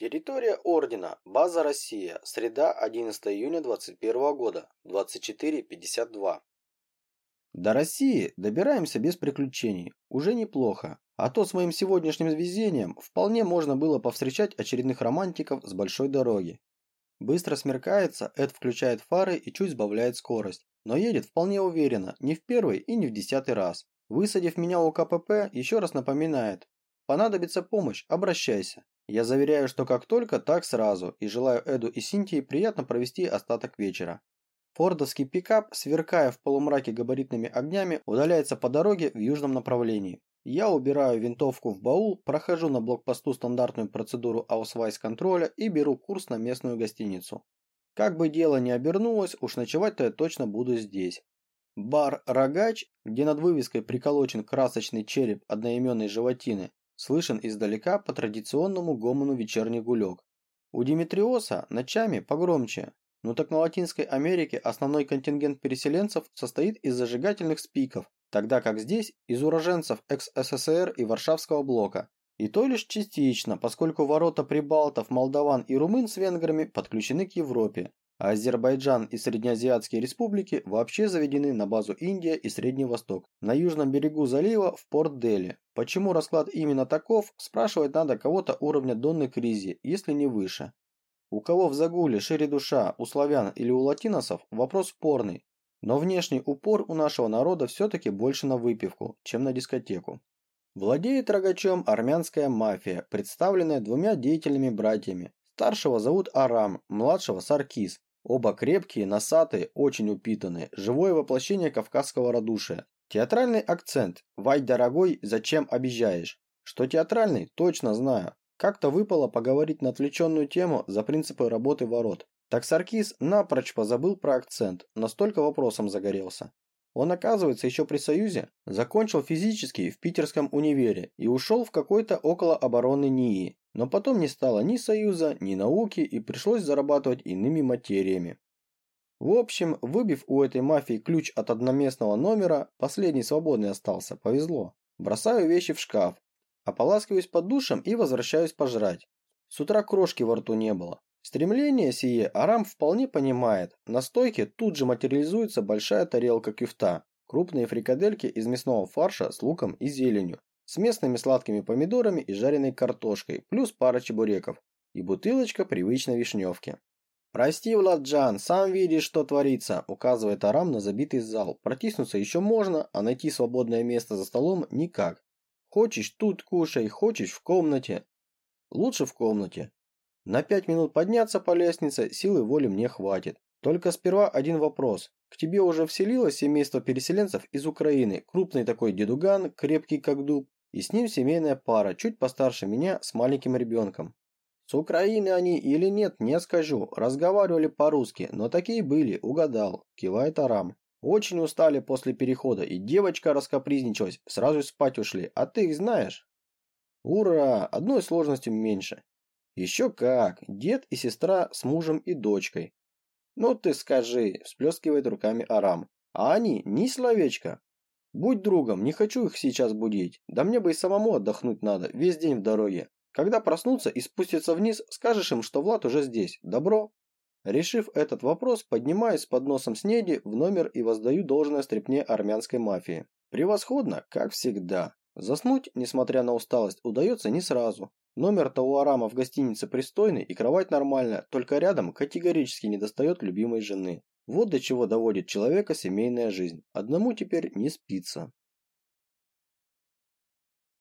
Территория Ордена. База Россия. Среда, 11 июня 21 года. 24.52. До России добираемся без приключений. Уже неплохо. А то с моим сегодняшним везением вполне можно было повстречать очередных романтиков с большой дороги. Быстро смеркается, Эд включает фары и чуть сбавляет скорость. Но едет вполне уверенно, не в первый и не в десятый раз. Высадив меня у КПП, еще раз напоминает. Понадобится помощь, обращайся. Я заверяю, что как только, так сразу, и желаю Эду и Синтии приятно провести остаток вечера. Фордовский пикап, сверкая в полумраке габаритными огнями, удаляется по дороге в южном направлении. Я убираю винтовку в баул, прохожу на блокпосту стандартную процедуру аусвайс-контроля и беру курс на местную гостиницу. Как бы дело ни обернулось, уж ночевать-то я точно буду здесь. Бар «Рогач», где над вывеской приколочен красочный череп одноименной животины, слышен издалека по традиционному гомону вечерний гулек. У Димитриоса ночами погромче, но так на Латинской Америке основной контингент переселенцев состоит из зажигательных спиков, тогда как здесь из уроженцев экс-СССР и Варшавского блока. И то лишь частично, поскольку ворота прибалтов, молдаван и румын с венграми подключены к Европе, а Азербайджан и Среднеазиатские республики вообще заведены на базу Индия и Средний Восток, на южном берегу залива в порт Дели. Почему расклад именно таков, спрашивать надо кого-то уровня Донны Кризи, если не выше. У кого в загуле шире душа, у славян или у латиносов, вопрос спорный, но внешний упор у нашего народа все-таки больше на выпивку, чем на дискотеку. Владеет рогачом армянская мафия, представленная двумя деятельными братьями. Старшего зовут Арам, младшего Саркис. Оба крепкие, носатые, очень упитанные, живое воплощение кавказского радушия. Театральный акцент. Вай, дорогой, зачем обижаешь? Что театральный, точно знаю. Как-то выпало поговорить на отвлеченную тему за принципы работы ворот. Так Саркис напрочь позабыл про акцент, настолько вопросом загорелся. Он, оказывается, еще при Союзе закончил физический в Питерском универе и ушел в какой-то около обороны НИИ, но потом не стало ни союза, ни науки и пришлось зарабатывать иными материями. В общем, выбив у этой мафии ключ от одноместного номера, последний свободный остался, повезло. Бросаю вещи в шкаф, ополаскиваюсь под душем и возвращаюсь пожрать. С утра крошки во рту не было. Стремление сие Арам вполне понимает. На стойке тут же материализуется большая тарелка кюфта, крупные фрикадельки из мясного фарша с луком и зеленью, с местными сладкими помидорами и жареной картошкой, плюс пара чебуреков и бутылочка привычной вишневки. «Прости, Владжан, сам видишь, что творится», – указывает Арам на забитый зал. Протиснуться еще можно, а найти свободное место за столом никак. Хочешь тут кушай, хочешь в комнате. Лучше в комнате. На пять минут подняться по лестнице силы воли мне хватит. Только сперва один вопрос. К тебе уже вселилось семейство переселенцев из Украины, крупный такой дедуган, крепкий как дуб, и с ним семейная пара, чуть постарше меня, с маленьким ребенком. С Украины они или нет, не скажу. Разговаривали по-русски, но такие были, угадал, кивает Арам. Очень устали после перехода, и девочка раскопризничалась, сразу спать ушли. А ты их знаешь? Ура, одной сложностью меньше. Еще как, дед и сестра с мужем и дочкой. Ну ты скажи, всплескивает руками Арам. А они ни словечко. Будь другом, не хочу их сейчас будить. Да мне бы и самому отдохнуть надо, весь день в дороге. Когда проснутся и спустятся вниз, скажешь им, что Влад уже здесь. Добро? Решив этот вопрос, поднимаюсь с подносом снеди в номер и воздаю должное стрепне армянской мафии. Превосходно, как всегда. Заснуть, несмотря на усталость, удается не сразу. Номер-то у Арама в гостинице пристойный и кровать нормальная, только рядом категорически не достает любимой жены. Вот до чего доводит человека семейная жизнь. Одному теперь не спится.